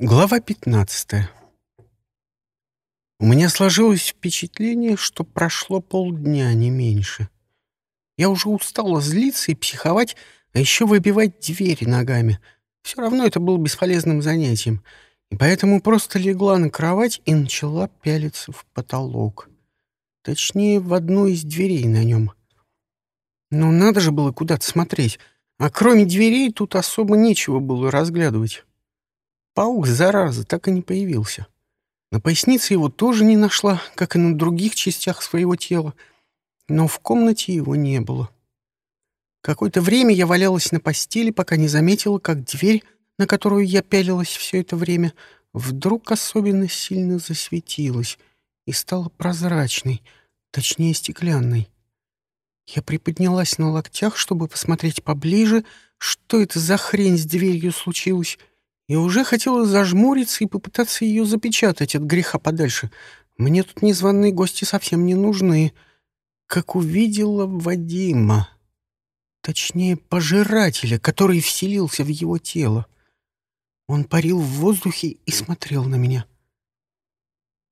Глава 15. У меня сложилось впечатление, что прошло полдня, не меньше. Я уже устала злиться и психовать, а еще выбивать двери ногами. Все равно это было бесполезным занятием, и поэтому просто легла на кровать и начала пялиться в потолок. Точнее, в одну из дверей на нем. Но надо же было куда-то смотреть, а кроме дверей тут особо нечего было разглядывать. Паук, зараза, так и не появился. На пояснице его тоже не нашла, как и на других частях своего тела, но в комнате его не было. Какое-то время я валялась на постели, пока не заметила, как дверь, на которую я пялилась все это время, вдруг особенно сильно засветилась и стала прозрачной, точнее стеклянной. Я приподнялась на локтях, чтобы посмотреть поближе, что это за хрень с дверью случилось, и уже хотела зажмуриться и попытаться ее запечатать от греха подальше. Мне тут незваные гости совсем не нужны. Как увидела Вадима. Точнее, пожирателя, который вселился в его тело. Он парил в воздухе и смотрел на меня.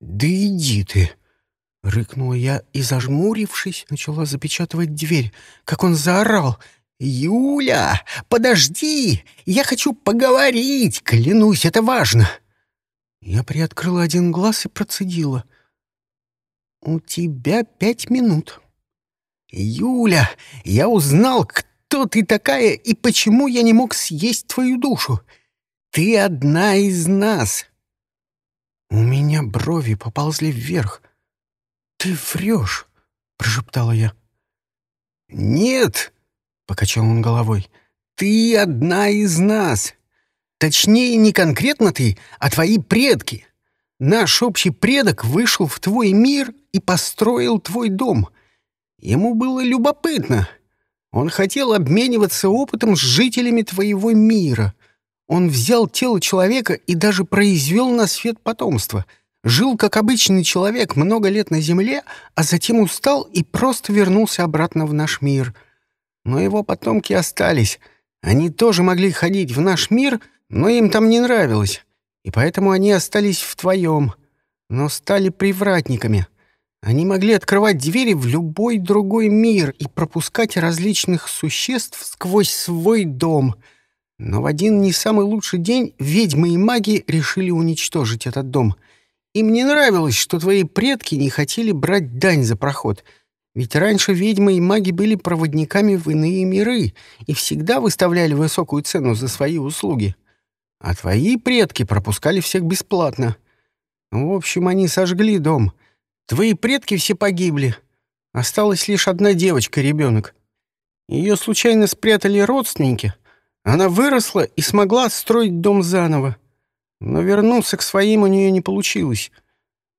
«Да иди ты!» — рыкнула я и, зажмурившись, начала запечатывать дверь, как он заорал — «Юля, подожди! Я хочу поговорить! Клянусь, это важно!» Я приоткрыла один глаз и процедила. «У тебя пять минут». «Юля, я узнал, кто ты такая и почему я не мог съесть твою душу. Ты одна из нас». У меня брови поползли вверх. «Ты врешь», — прошептала я. «Нет, — покачал он головой. «Ты одна из нас. Точнее, не конкретно ты, а твои предки. Наш общий предок вышел в твой мир и построил твой дом. Ему было любопытно. Он хотел обмениваться опытом с жителями твоего мира. Он взял тело человека и даже произвел на свет потомство. Жил как обычный человек много лет на Земле, а затем устал и просто вернулся обратно в наш мир — но его потомки остались. Они тоже могли ходить в наш мир, но им там не нравилось. И поэтому они остались в твоем, но стали привратниками. Они могли открывать двери в любой другой мир и пропускать различных существ сквозь свой дом. Но в один не самый лучший день ведьмы и маги решили уничтожить этот дом. Им не нравилось, что твои предки не хотели брать дань за проход — ведь раньше ведьмы и маги были проводниками в иные миры и всегда выставляли высокую цену за свои услуги. А твои предки пропускали всех бесплатно. В общем, они сожгли дом. Твои предки все погибли. Осталась лишь одна девочка-ребенок. Ее случайно спрятали родственники. Она выросла и смогла отстроить дом заново. Но вернуться к своим у нее не получилось —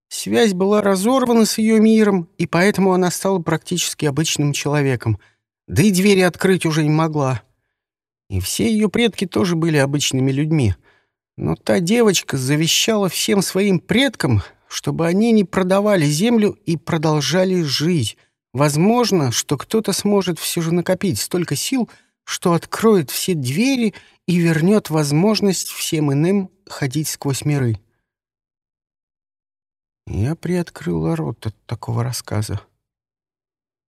Связь была разорвана с ее миром, и поэтому она стала практически обычным человеком, да и двери открыть уже не могла. И все ее предки тоже были обычными людьми. Но та девочка завещала всем своим предкам, чтобы они не продавали землю и продолжали жить. Возможно, что кто-то сможет все же накопить столько сил, что откроет все двери и вернет возможность всем иным ходить сквозь миры. Я приоткрыла рот от такого рассказа.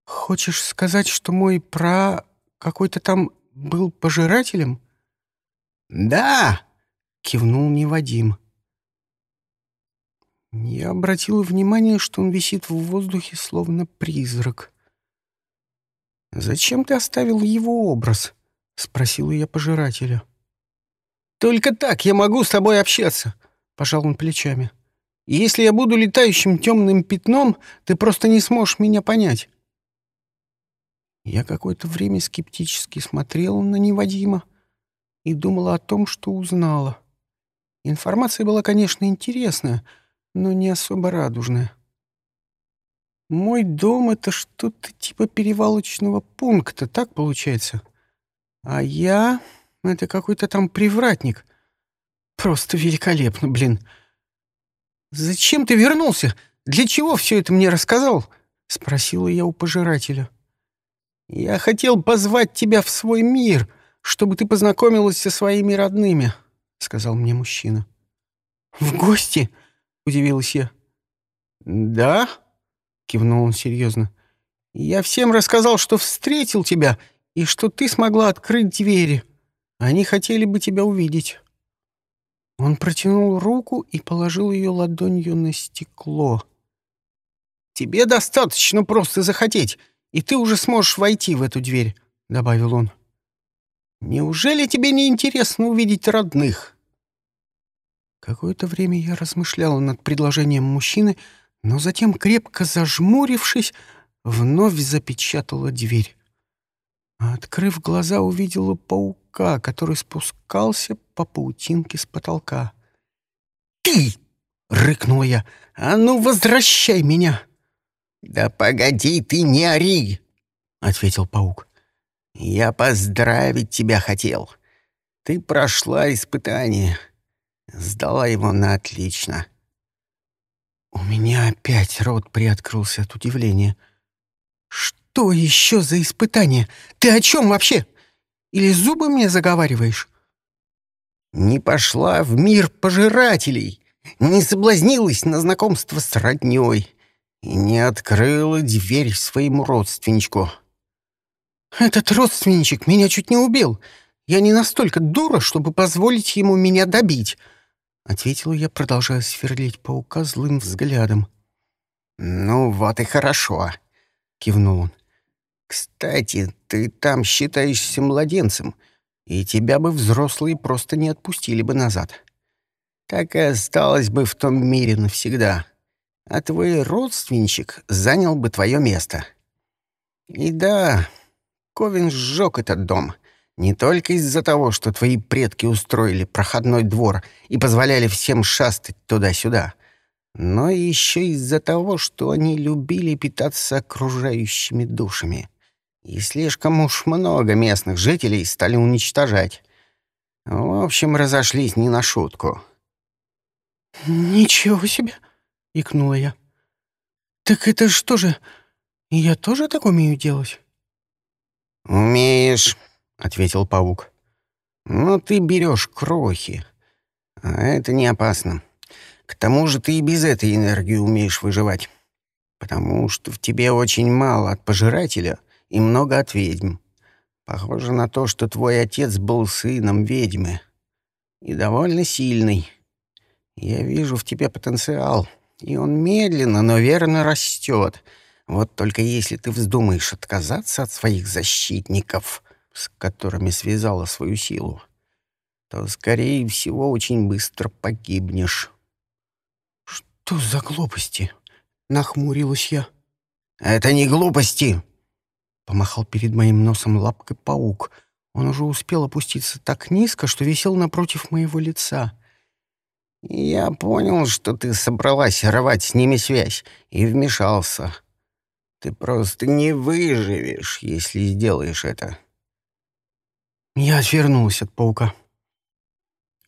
«Хочешь сказать, что мой пра... какой-то там был пожирателем?» «Да!» — кивнул Невадим. Я обратила внимание, что он висит в воздухе, словно призрак. «Зачем ты оставил его образ?» — спросила я пожирателя. «Только так я могу с тобой общаться», — пожал он плечами. И если я буду летающим темным пятном, ты просто не сможешь меня понять. Я какое-то время скептически смотрела на Невадима и думала о том, что узнала. Информация была, конечно, интересная, но не особо радужная. Мой дом — это что-то типа перевалочного пункта, так получается? А я — это какой-то там привратник. Просто великолепно, блин. — «Зачем ты вернулся? Для чего все это мне рассказал?» — спросила я у пожирателя. «Я хотел позвать тебя в свой мир, чтобы ты познакомилась со своими родными», — сказал мне мужчина. «В гости?» — удивилась я. «Да?» — кивнул он серьезно. «Я всем рассказал, что встретил тебя и что ты смогла открыть двери. Они хотели бы тебя увидеть». Он протянул руку и положил ее ладонью на стекло. «Тебе достаточно просто захотеть, и ты уже сможешь войти в эту дверь», — добавил он. «Неужели тебе не интересно увидеть родных?» Какое-то время я размышляла над предложением мужчины, но затем, крепко зажмурившись, вновь запечатала дверь. Открыв глаза, увидела паука, который спускался по паутинке с потолка. «Ты!» — рыкнула я. «А ну, возвращай меня!» «Да погоди ты, не ори!» — ответил паук. «Я поздравить тебя хотел. Ты прошла испытание. Сдала его на отлично». У меня опять рот приоткрылся от удивления. «Что еще за испытание? Ты о чем вообще? Или зубы мне заговариваешь?» «Не пошла в мир пожирателей, не соблазнилась на знакомство с роднёй и не открыла дверь своему родственничку». «Этот родственничек меня чуть не убил. Я не настолько дура, чтобы позволить ему меня добить», — ответила я, продолжая сверлить паука злым взглядом. «Ну вот и хорошо», — кивнул он. «Кстати, ты там считаешься младенцем, и тебя бы взрослые просто не отпустили бы назад. Так и осталось бы в том мире навсегда, а твой родственничек занял бы твое место. И да, Ковин сжег этот дом, не только из-за того, что твои предки устроили проходной двор и позволяли всем шастать туда-сюда, но еще из-за того, что они любили питаться окружающими душами и слишком уж много местных жителей стали уничтожать. В общем, разошлись не на шутку. «Ничего себе!» — икнула я. «Так это что же, я тоже так умею делать?» «Умеешь», — ответил паук. «Но ты берешь крохи, а это не опасно. К тому же ты и без этой энергии умеешь выживать, потому что в тебе очень мало от пожирателя — и много от ведьм. Похоже на то, что твой отец был сыном ведьмы. И довольно сильный. Я вижу в тебе потенциал, и он медленно, но верно растет. Вот только если ты вздумаешь отказаться от своих защитников, с которыми связала свою силу, то, скорее всего, очень быстро погибнешь. «Что за глупости?» — нахмурилась я. «Это не глупости!» Помахал перед моим носом лапкой паук. Он уже успел опуститься так низко, что висел напротив моего лица. «Я понял, что ты собралась рвать с ними связь, и вмешался. Ты просто не выживешь, если сделаешь это». Я отвернулась от паука.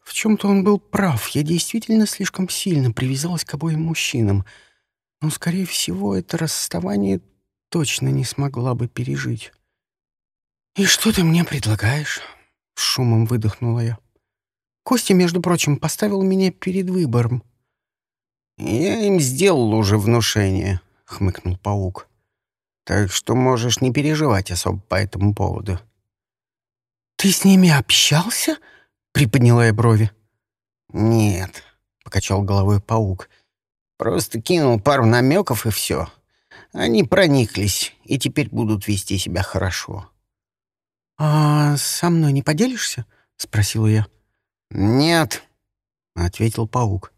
В чем-то он был прав. Я действительно слишком сильно привязалась к обоим мужчинам. Но, скорее всего, это расставание точно не смогла бы пережить. «И что ты мне предлагаешь?» — шумом выдохнула я. Костя, между прочим, поставил меня перед выбором. «Я им сделал уже внушение», — хмыкнул паук. «Так что можешь не переживать особо по этому поводу». «Ты с ними общался?» — приподняла я брови. «Нет», — покачал головой паук. «Просто кинул пару намеков и все. Они прониклись и теперь будут вести себя хорошо. «А со мной не поделишься?» — спросила я. «Нет», — ответил паук.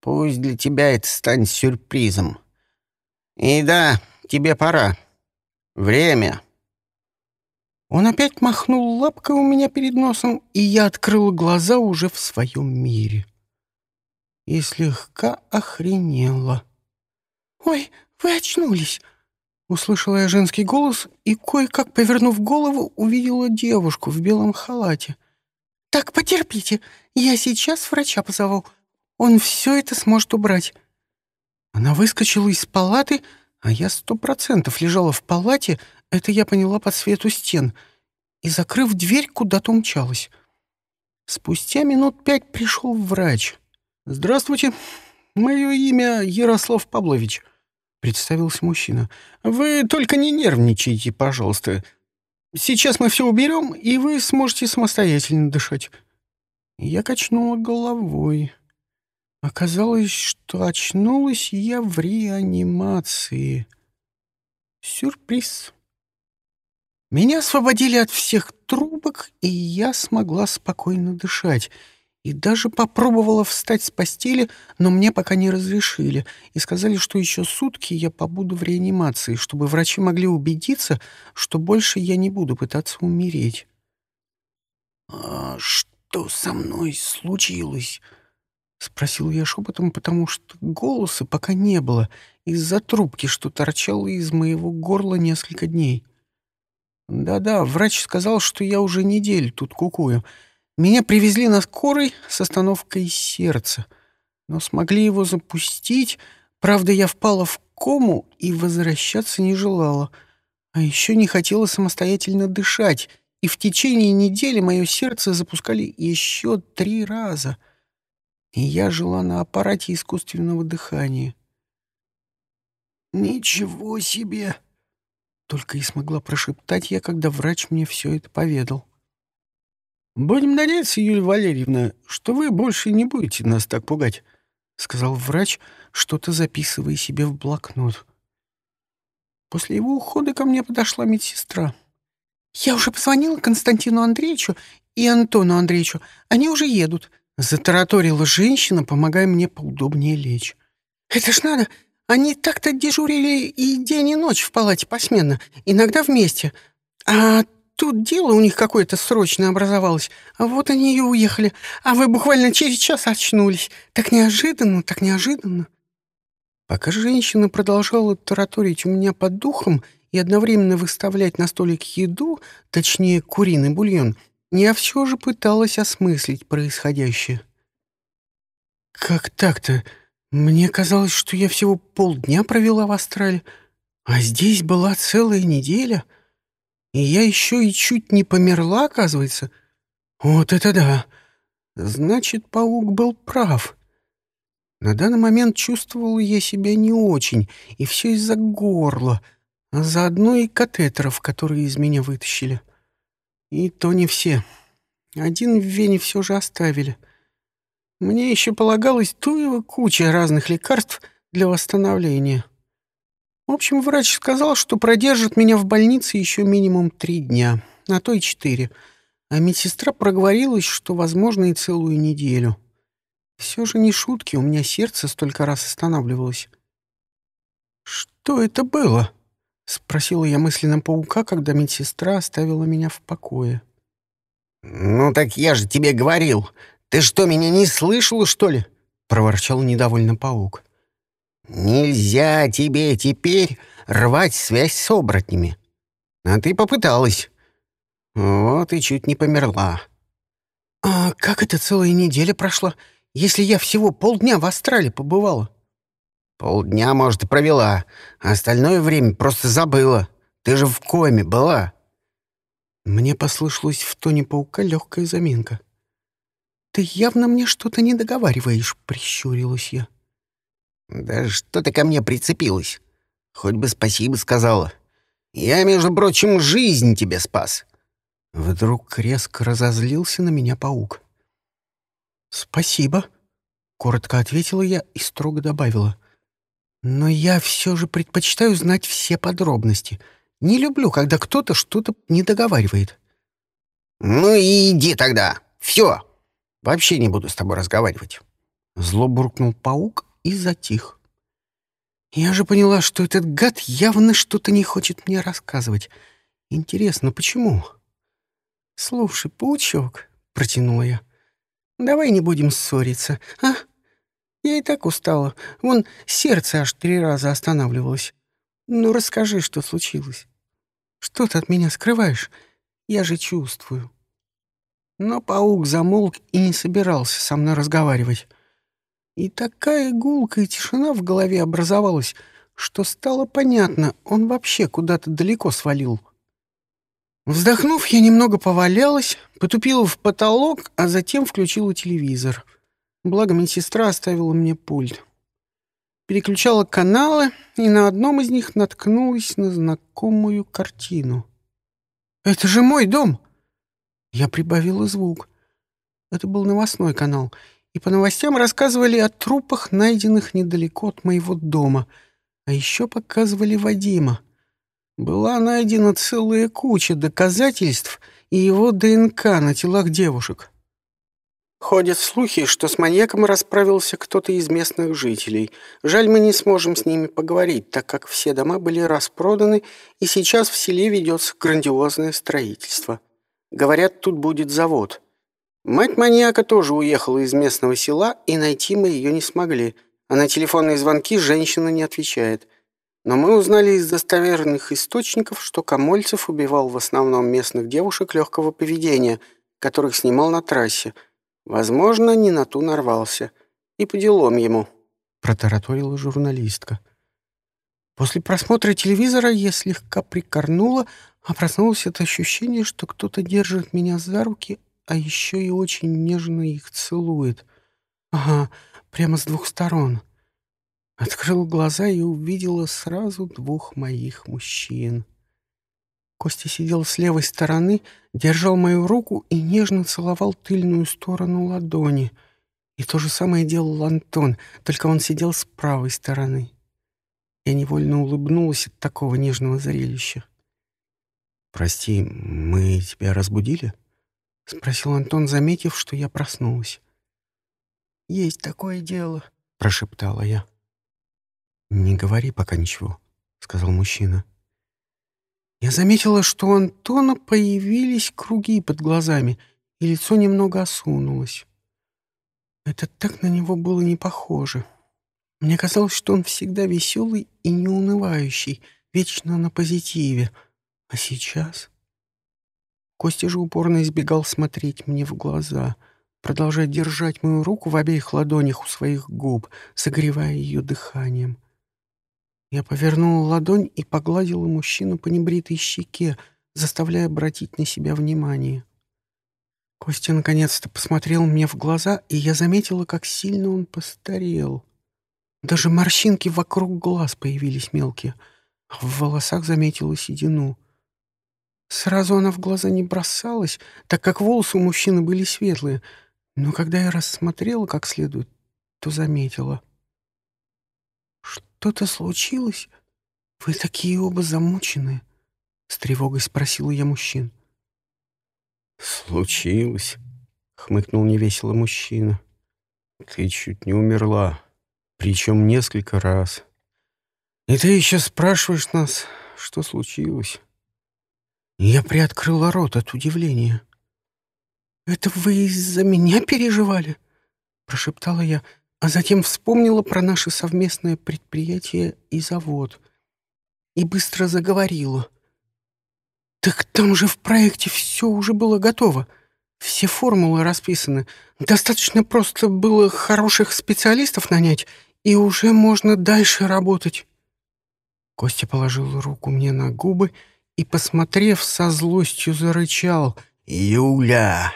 «Пусть для тебя это станет сюрпризом. И да, тебе пора. Время». Он опять махнул лапкой у меня перед носом, и я открыл глаза уже в своем мире. И слегка охренела. «Ой, «Вы очнулись!» Услышала я женский голос и, кое-как повернув голову, увидела девушку в белом халате. «Так, потерпите, я сейчас врача позову. Он все это сможет убрать». Она выскочила из палаты, а я сто процентов лежала в палате, это я поняла по свету стен, и, закрыв дверь, куда-то умчалась. Спустя минут пять пришел врач. «Здравствуйте. Мое имя Ярослав Павлович», — представился мужчина. «Вы только не нервничайте, пожалуйста. Сейчас мы все уберем, и вы сможете самостоятельно дышать». Я качнула головой. Оказалось, что очнулась я в реанимации. Сюрприз. Меня освободили от всех трубок, и я смогла спокойно дышать. И даже попробовала встать с постели, но мне пока не разрешили. И сказали, что еще сутки я побуду в реанимации, чтобы врачи могли убедиться, что больше я не буду пытаться умереть. «А что со мной случилось?» — спросил я шепотом, потому что голоса пока не было из-за трубки, что торчало из моего горла несколько дней. Да-да, врач сказал, что я уже неделю тут кукую. Меня привезли на скорой с остановкой сердца, но смогли его запустить. Правда, я впала в кому и возвращаться не желала. А еще не хотела самостоятельно дышать, и в течение недели мое сердце запускали еще три раза. И я жила на аппарате искусственного дыхания. «Ничего себе!» Только и смогла прошептать я, когда врач мне все это поведал. «Будем надеяться, Юлия Валерьевна, что вы больше не будете нас так пугать», — сказал врач, что-то записывая себе в блокнот. После его ухода ко мне подошла медсестра. «Я уже позвонила Константину Андреевичу и Антону Андреевичу. Они уже едут», — затараторила женщина, помогая мне поудобнее лечь. «Это ж надо они так-то дежурили и день, и ночь в палате посменно, иногда вместе. А тут дело у них какое-то срочное образовалось. А вот они и уехали. А вы буквально через час очнулись. Так неожиданно, так неожиданно. Пока женщина продолжала тараторить у меня под духом и одновременно выставлять на столик еду, точнее, куриный бульон, я все же пыталась осмыслить происходящее. «Как так-то?» Мне казалось, что я всего полдня провела в Австралии, а здесь была целая неделя, и я еще и чуть не померла, оказывается. Вот это да! Значит, паук был прав. На данный момент чувствовала я себя не очень, и все из-за горла, а заодно и катетеров, которые из меня вытащили. И то не все. Один в вене все же оставили — мне еще полагалось туева куча разных лекарств для восстановления. В общем, врач сказал, что продержит меня в больнице еще минимум три дня, а то и четыре. А медсестра проговорилась, что, возможно, и целую неделю. Все же не шутки, у меня сердце столько раз останавливалось. «Что это было?» — спросила я мысленно паука, когда медсестра оставила меня в покое. «Ну так я же тебе говорил, «Ты что, меня не слышала, что ли?» — проворчал недовольно паук. «Нельзя тебе теперь рвать связь с оборотнями. А ты попыталась. Вот и чуть не померла». «А как это целая неделя прошла, если я всего полдня в Австралии побывала?» «Полдня, может, и провела, а остальное время просто забыла. Ты же в коме была». Мне послышалось в тоне паука легкая заминка. «Ты явно мне что-то не договариваешь», — прищурилась я. «Да что ты ко мне прицепилась? Хоть бы спасибо сказала. Я, между прочим, жизнь тебе спас». Вдруг резко разозлился на меня паук. «Спасибо», — коротко ответила я и строго добавила. «Но я все же предпочитаю знать все подробности. Не люблю, когда кто-то что-то не договаривает». «Ну и иди тогда. Все, Вообще не буду с тобой разговаривать». Зло буркнул паук и затих. Я же поняла, что этот гад явно что-то не хочет мне рассказывать. Интересно, почему? «Слушай, паучок», — протянула я, — «давай не будем ссориться, а? Я и так устала. Вон сердце аж три раза останавливалось. Ну, расскажи, что случилось. Что ты от меня скрываешь? Я же чувствую». Но паук замолк и не собирался со мной разговаривать. И такая гулкая тишина в голове образовалась, что стало понятно, он вообще куда-то далеко свалил. Вздохнув, я немного повалялась, потупила в потолок, а затем включила телевизор. Благо медсестра оставила мне пульт. Переключала каналы, и на одном из них наткнулась на знакомую картину. «Это же мой дом!» Я прибавила звук. Это был новостной канал, и по новостям рассказывали о трупах, найденных недалеко от моего дома, а еще показывали Вадима. Была найдена целая куча доказательств и его ДНК на телах девушек. Ходят слухи, что с маньяком расправился кто-то из местных жителей. Жаль, мы не сможем с ними поговорить, так как все дома были распроданы, и сейчас в селе ведется грандиозное строительство. Говорят, тут будет завод. Мать маньяка тоже уехала из местного села, и найти мы ее не смогли, а на телефонные звонки женщина не отвечает. Но мы узнали из достоверных источников, что Камольцев убивал в основном местных девушек легкого поведения, которых снимал на трассе. Возможно, не на ту нарвался. И по делам ему. Протараторила журналистка. После просмотра телевизора я слегка прикорнула, а проснулось от ощущения, что кто-то держит меня за руки, а еще и очень нежно их целует. Ага, прямо с двух сторон. Открыл глаза и увидела сразу двух моих мужчин. Костя сидел с левой стороны, держал мою руку и нежно целовал тыльную сторону ладони. И то же самое делал Антон, только он сидел с правой стороны. Я невольно улыбнулась от такого нежного зрелища. «Прости, мы тебя разбудили?» — спросил Антон, заметив, что я проснулась. «Есть такое дело», — прошептала я. «Не говори пока ничего», — сказал мужчина. Я заметила, что у Антона появились круги под глазами, и лицо немного осунулось. Это так на него было не похоже. Мне казалось, что он всегда веселый и неунывающий, вечно на позитиве. А сейчас... Костя же упорно избегал смотреть мне в глаза, продолжая держать мою руку в обеих ладонях у своих губ, согревая ее дыханием. Я повернула ладонь и погладила мужчину по небритой щеке, заставляя обратить на себя внимание. Костя наконец-то посмотрел мне в глаза, и я заметила, как сильно он постарел. Даже морщинки вокруг глаз появились мелкие, а в волосах заметила седину. Сразу она в глаза не бросалась, так как волосы у мужчины были светлые, но когда я рассмотрела как следует, то заметила. «Что-то случилось? Вы такие оба замученные?» — с тревогой спросила я мужчин. «Случилось», — хмыкнул невесело мужчина. «Ты чуть не умерла, причем несколько раз. И ты еще спрашиваешь нас, что случилось?» Я приоткрыла рот от удивления. «Это вы из-за меня переживали?» — прошептала я, а затем вспомнила про наше совместное предприятие и завод. И быстро заговорила. «Так там же в проекте все уже было готово. Все формулы расписаны. Достаточно просто было хороших специалистов нанять, и уже можно дальше работать». Костя положил руку мне на губы и, посмотрев со злостью, зарычал. «Юля,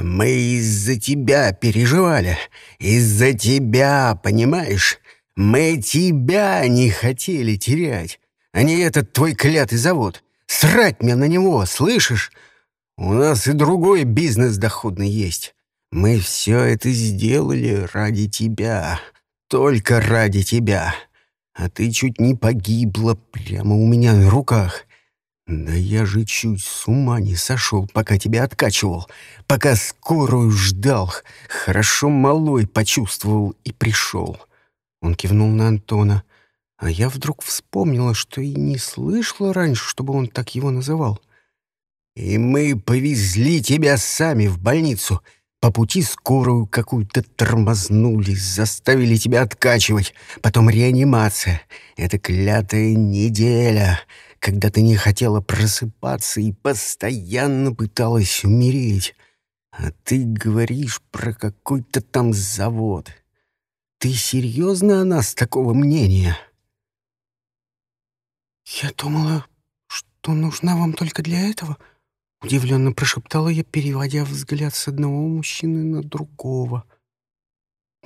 мы из-за тебя переживали. Из-за тебя, понимаешь? Мы тебя не хотели терять, а не этот твой клятый завод. Срать мне на него, слышишь? У нас и другой бизнес доходный есть. Мы все это сделали ради тебя, только ради тебя. А ты чуть не погибла прямо у меня на руках. «Да я же чуть с ума не сошел, пока тебя откачивал, пока скорую ждал. Хорошо малой почувствовал и пришел». Он кивнул на Антона, а я вдруг вспомнила, что и не слышала раньше, чтобы он так его называл. «И мы повезли тебя сами в больницу. По пути скорую какую-то тормознули, заставили тебя откачивать, потом реанимация. Это клятая неделя» когда ты не хотела просыпаться и постоянно пыталась умереть. А ты говоришь про какой-то там завод. Ты серьезно о нас такого мнения?» «Я думала, что нужна вам только для этого?» Удивленно прошептала я, переводя взгляд с одного мужчины на другого.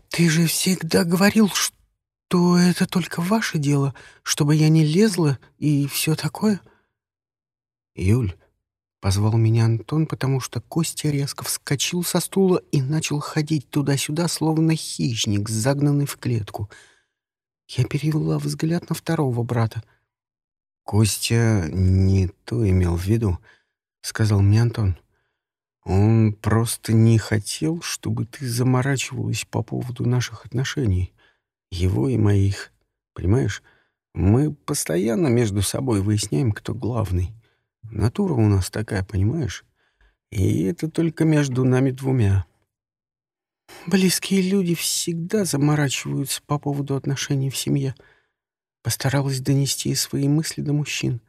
«Ты же всегда говорил, что это только ваше дело, чтобы я не лезла и все такое?» «Юль», — позвал меня Антон, потому что Костя резко вскочил со стула и начал ходить туда-сюда, словно хищник, загнанный в клетку. Я перевела взгляд на второго брата. «Костя не то имел в виду», — сказал мне Антон. «Он просто не хотел, чтобы ты заморачивалась по поводу наших отношений, его и моих. Понимаешь, мы постоянно между собой выясняем, кто главный». Натура у нас такая, понимаешь? И это только между нами двумя. Близкие люди всегда заморачиваются по поводу отношений в семье. Постаралась донести свои мысли до мужчин.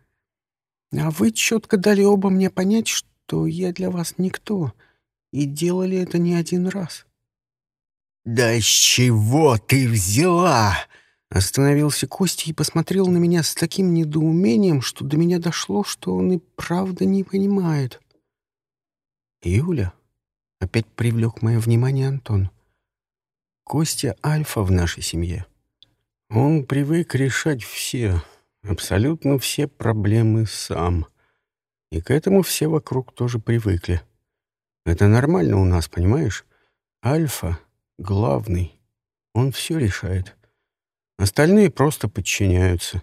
А вы четко дали оба мне понять, что я для вас никто, и делали это не один раз. «Да с чего ты взяла?» Остановился Костя и посмотрел на меня с таким недоумением, что до меня дошло, что он и правда не понимает. «Юля?» — опять привлек мое внимание Антон. «Костя — альфа в нашей семье. Он привык решать все, абсолютно все проблемы сам. И к этому все вокруг тоже привыкли. Это нормально у нас, понимаешь? Альфа — главный. Он все решает». Остальные просто подчиняются.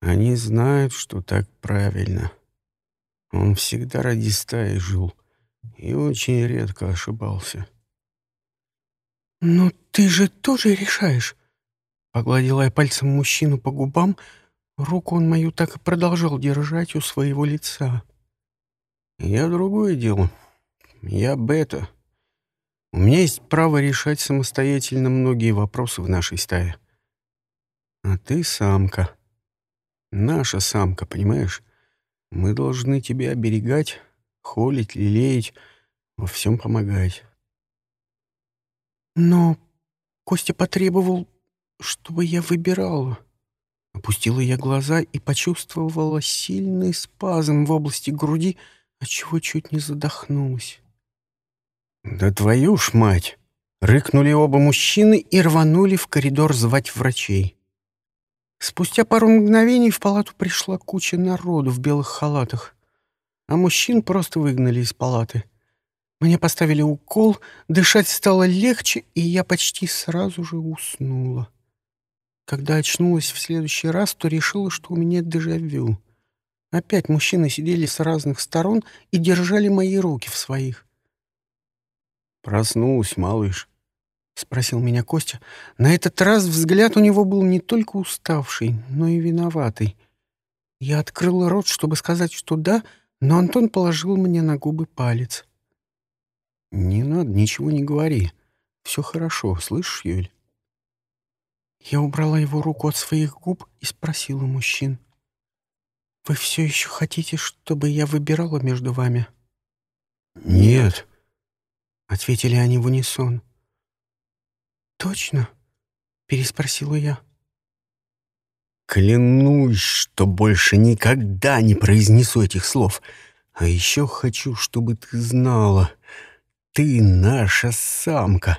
Они знают, что так правильно. Он всегда ради стаи жил и очень редко ошибался. «Но ты же тоже решаешь!» Погладила я пальцем мужчину по губам, руку он мою так и продолжал держать у своего лица. «Я другое дело. Я бета. У меня есть право решать самостоятельно многие вопросы в нашей стае. А ты самка. Наша самка, понимаешь? Мы должны тебя оберегать, холить, лелеять, во всем помогать. Но Костя потребовал, чтобы я выбирала. Опустила я глаза и почувствовала сильный спазм в области груди, отчего чуть не задохнулась. «Да твою ж мать!» — рыкнули оба мужчины и рванули в коридор звать врачей. Спустя пару мгновений в палату пришла куча народу в белых халатах, а мужчин просто выгнали из палаты. Мне поставили укол, дышать стало легче, и я почти сразу же уснула. Когда очнулась в следующий раз, то решила, что у меня дежавю. Опять мужчины сидели с разных сторон и держали мои руки в своих. «Проснулась, малыш», — спросил меня Костя. На этот раз взгляд у него был не только уставший, но и виноватый. Я открыла рот, чтобы сказать, что да, но Антон положил мне на губы палец. «Не надо, ничего не говори. Все хорошо, слышишь, Юль?» Я убрала его руку от своих губ и спросила мужчин. «Вы все еще хотите, чтобы я выбирала между вами?» «Нет», — ответили они в унисон. «Точно?» — переспросила я. «Клянусь, что больше никогда не произнесу этих слов. А еще хочу, чтобы ты знала, ты наша самка,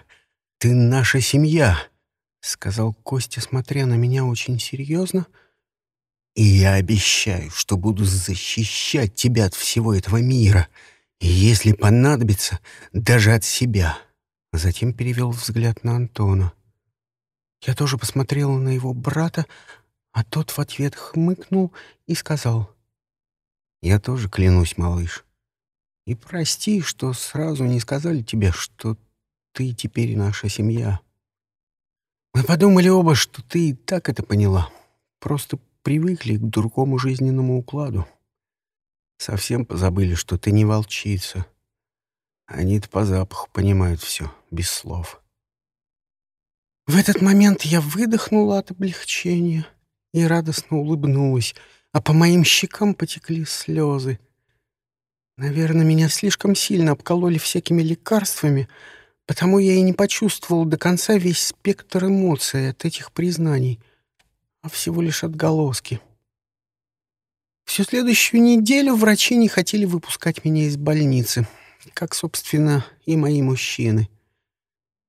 ты наша семья», — сказал Костя, смотря на меня очень серьезно. «И я обещаю, что буду защищать тебя от всего этого мира, если понадобится, даже от себя». Затем перевел взгляд на Антона. Я тоже посмотрела на его брата, а тот в ответ хмыкнул и сказал. «Я тоже клянусь, малыш. И прости, что сразу не сказали тебе, что ты теперь наша семья. Мы подумали оба, что ты и так это поняла. Просто привыкли к другому жизненному укладу. Совсем позабыли, что ты не волчица». Они-то по запаху понимают все, без слов. В этот момент я выдохнула от облегчения и радостно улыбнулась, а по моим щекам потекли слезы. Наверное, меня слишком сильно обкололи всякими лекарствами, потому я и не почувствовал до конца весь спектр эмоций от этих признаний, а всего лишь отголоски. Всю следующую неделю врачи не хотели выпускать меня из больницы — как, собственно, и мои мужчины.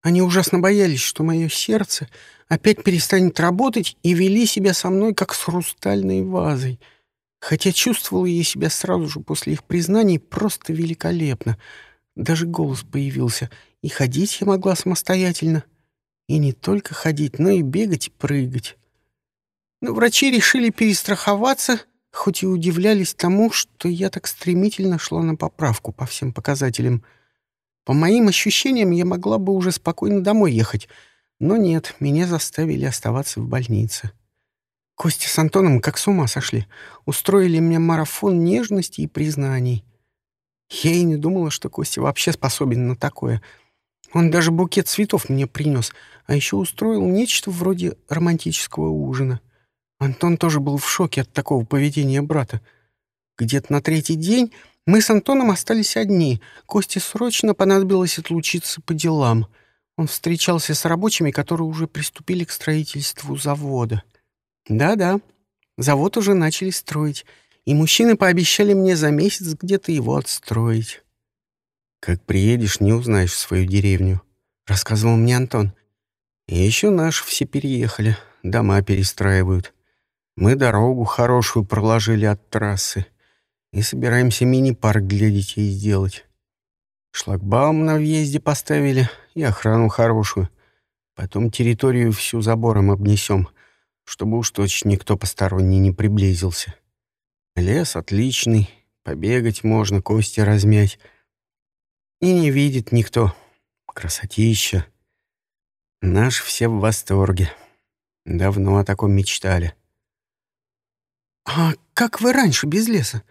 Они ужасно боялись, что мое сердце опять перестанет работать и вели себя со мной, как с хрустальной вазой. Хотя чувствовала я себя сразу же после их признаний просто великолепно. Даже голос появился, и ходить я могла самостоятельно. И не только ходить, но и бегать и прыгать. Но врачи решили перестраховаться, хоть и удивлялись тому, что я так стремительно шла на поправку по всем показателям — по моим ощущениям, я могла бы уже спокойно домой ехать, но нет, меня заставили оставаться в больнице. Костя с Антоном как с ума сошли. Устроили мне марафон нежности и признаний. Я и не думала, что Костя вообще способен на такое. Он даже букет цветов мне принес, а еще устроил нечто вроде романтического ужина. Антон тоже был в шоке от такого поведения брата. Где-то на третий день мы с Антоном остались одни. Косте срочно понадобилось отлучиться по делам. Он встречался с рабочими, которые уже приступили к строительству завода. Да-да, завод уже начали строить, и мужчины пообещали мне за месяц где-то его отстроить. «Как приедешь, не узнаешь свою деревню», — рассказывал мне Антон. «И еще наши все переехали, дома перестраивают. Мы дорогу хорошую проложили от трассы и собираемся мини-парк для детей сделать. Шлагбаум на въезде поставили и охрану хорошую. Потом территорию всю забором обнесем, чтобы уж точно никто посторонний не приблизился. Лес отличный, побегать можно, кости размять. И не видит никто. Красотища. Наш все в восторге. Давно о таком мечтали. «А как вы раньше без леса?»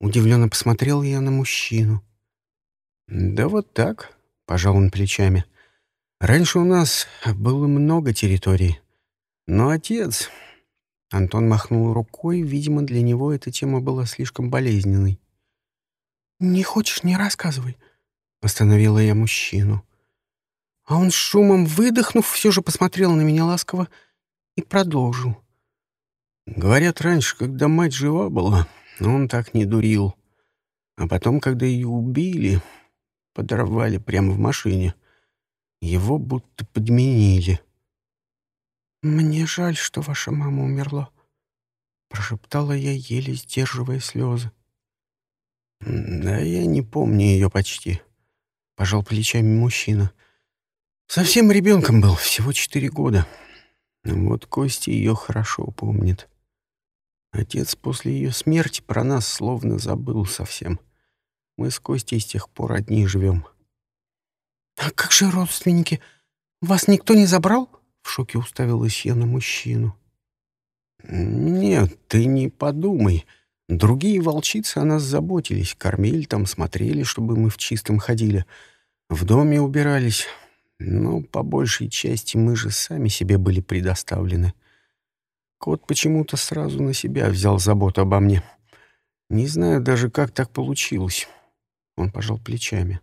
Удивленно посмотрел я на мужчину. «Да вот так», — пожал он плечами. «Раньше у нас было много территорий. Но отец...» Антон махнул рукой, видимо, для него эта тема была слишком болезненной. «Не хочешь — не рассказывай», — остановила я мужчину. А он шумом выдохнув, все же посмотрел на меня ласково и продолжил. «Говорят, раньше, когда мать жива была, он так не дурил. А потом, когда ее убили, подорвали прямо в машине, его будто подменили. «Мне жаль, что ваша мама умерла», — прошептала я, еле сдерживая слезы. «Да я не помню ее почти», — пожал плечами мужчина. «Совсем ребенком был, всего четыре года. Вот Костя ее хорошо помнит. Отец после ее смерти про нас словно забыл совсем. Мы с Костей с тех пор одни живем. «А как же родственники? Вас никто не забрал?» В шоке уставилась я на мужчину. «Нет, ты не подумай. Другие волчицы о нас заботились, кормили там, смотрели, чтобы мы в чистом ходили. В доме убирались. Но по большей части мы же сами себе были предоставлены. Кот почему-то сразу на себя взял заботу обо мне. Не знаю даже, как так получилось. Он пожал плечами.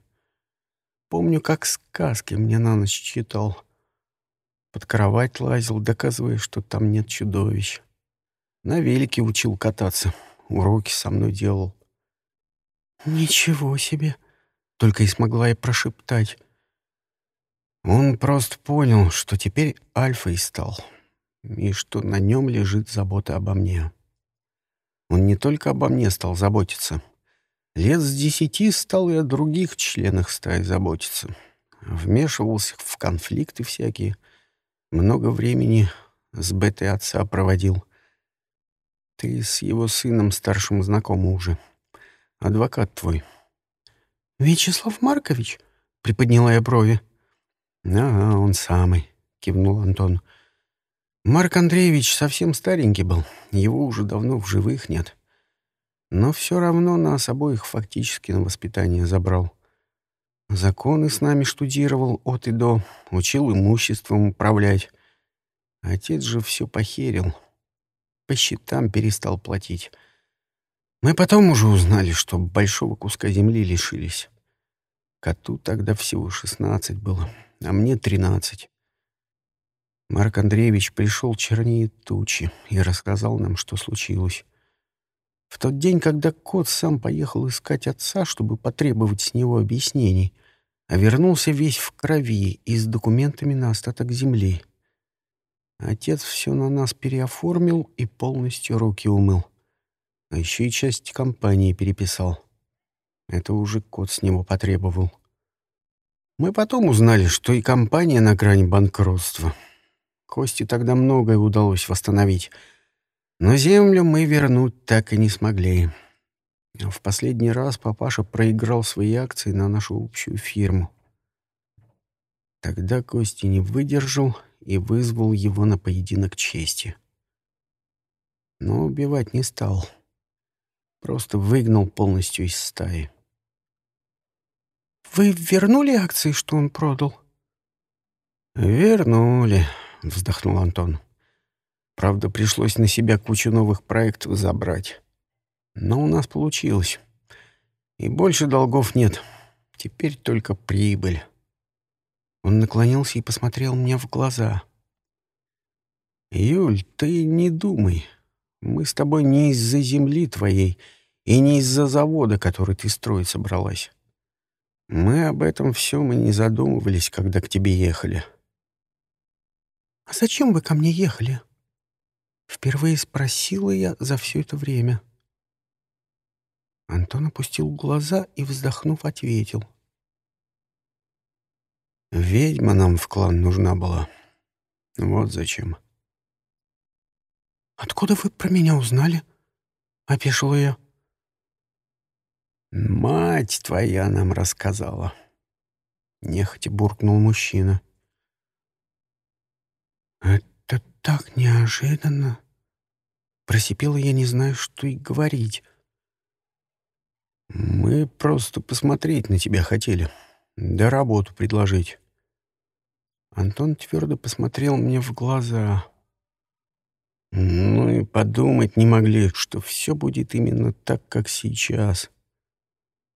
Помню, как сказки мне на ночь читал. Под кровать лазил, доказывая, что там нет чудовищ. На велике учил кататься. Уроки со мной делал. «Ничего себе!» — только и смогла я прошептать. Он просто понял, что теперь альфой стал и что на нем лежит забота обо мне. Он не только обо мне стал заботиться. Лет с десяти стал и о других членах стаи заботиться. Вмешивался в конфликты всякие. Много времени с Бетой отца проводил. Ты с его сыном старшим знакома уже. Адвокат твой. «Вячеслав Маркович?» — приподняла я брови. «Ага, он самый», — кивнул Антон. Марк Андреевич совсем старенький был, его уже давно в живых нет. Но все равно нас обоих фактически на воспитание забрал. Законы с нами штудировал от и до, учил имуществом управлять. Отец же все похерил. По счетам перестал платить. Мы потом уже узнали, что большого куска земли лишились. Коту тогда всего шестнадцать было, а мне тринадцать. Марк Андреевич пришел чернее тучи и рассказал нам, что случилось. В тот день, когда кот сам поехал искать отца, чтобы потребовать с него объяснений, а вернулся весь в крови и с документами на остаток земли. Отец все на нас переоформил и полностью руки умыл. А еще и часть компании переписал. Это уже кот с него потребовал. Мы потом узнали, что и компания на грани банкротства. Кости тогда многое удалось восстановить. Но землю мы вернуть так и не смогли. В последний раз папаша проиграл свои акции на нашу общую фирму. Тогда Кости не выдержал и вызвал его на поединок чести. Но убивать не стал. Просто выгнал полностью из стаи. «Вы вернули акции, что он продал?» «Вернули», — вздохнул Антон. «Правда, пришлось на себя кучу новых проектов забрать. Но у нас получилось. И больше долгов нет. Теперь только прибыль». Он наклонился и посмотрел мне в глаза. «Юль, ты не думай. Мы с тобой не из-за земли твоей и не из-за завода, который ты строить собралась. Мы об этом все мы не задумывались, когда к тебе ехали». «А зачем вы ко мне ехали?» Впервые спросила я за все это время. Антон опустил глаза и, вздохнув, ответил — Ведьма нам в клан нужна была. Вот зачем. «Откуда вы про меня узнали?» — опешила я. «Мать твоя нам рассказала», — нехотя буркнул мужчина. «Это так неожиданно!» Просипела я, не знаю, что и говорить. «Мы просто посмотреть на тебя хотели», да работу предложить. Антон твердо посмотрел мне в глаза. Ну и подумать не могли, что все будет именно так, как сейчас.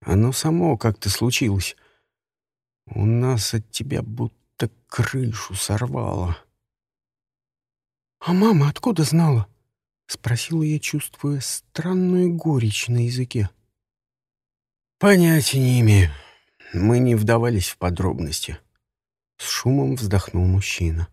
Оно само как-то случилось. У нас от тебя будто крышу сорвало. «А мама откуда знала?» — спросила я, чувствуя странную горечь на языке. «Понятия не имею», мы не вдавались в подробности. С шумом вздохнул мужчина.